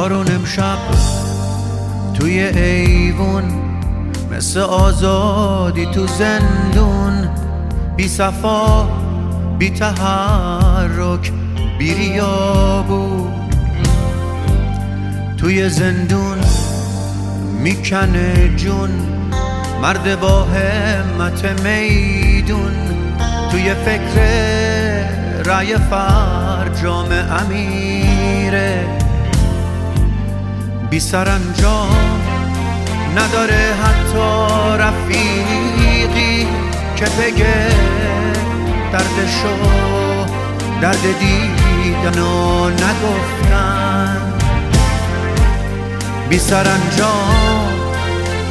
بارون امشب توی ایوون مثل آزادی تو زندون. بی صفا بی تحرک بی ریابو. توی زندون می‌کنه جون مرد با همت میدون. توی فکر رای فرجام امیره. بی سرانجام نداره حتی رفیقی که بگه دردشو درد دیدن و نگفتن. بی سرانجام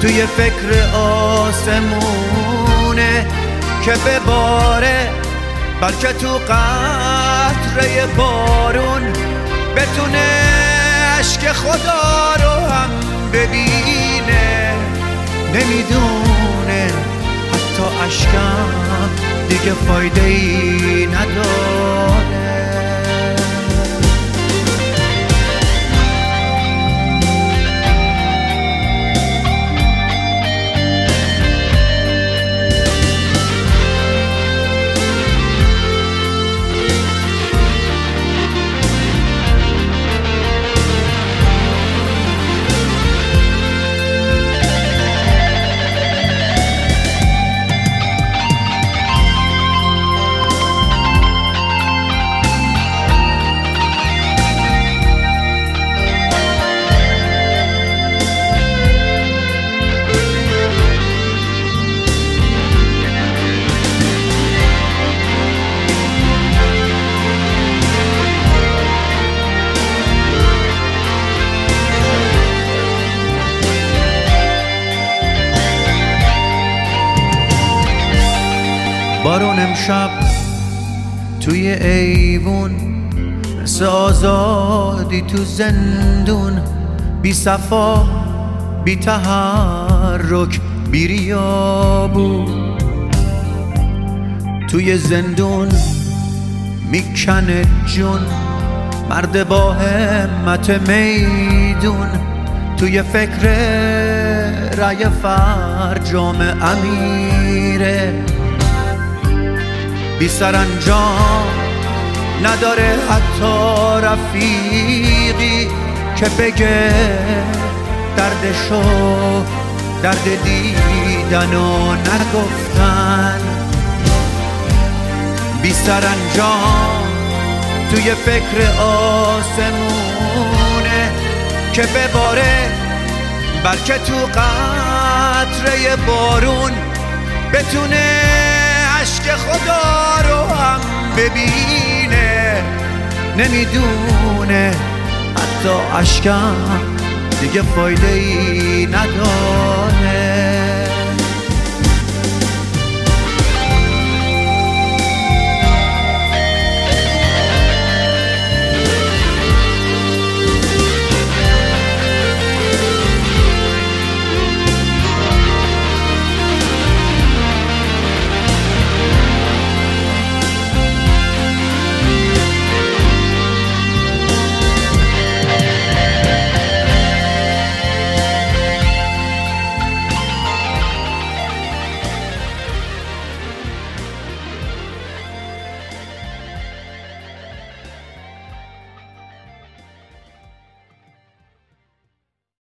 توی فکر آسمونه که بباره بلکه تو قطره بارون بتونه عشق خدا رو هم ببینه. نمی‌دونه حتی اشکم دیگه فایده ای نداره. بارون امشب توی ایوون مثل آزادی تو زندون. بی صفا بی تحرک بی ریابو. توی زندون می‌کنه جون مرد با همت میدون. توی فکر رای فرجام امیره. بی سرانجام نداره حتی رفیقی که بگه دردشو درد دیدن و نگفتن. بی سرانجام توی فکر آسمونه که بباره بلکه تو قطره بارون بتونه عشق خدا رو هم ببینه نمی‌دونه. حتی اشکم دیگه فایده ای نداره.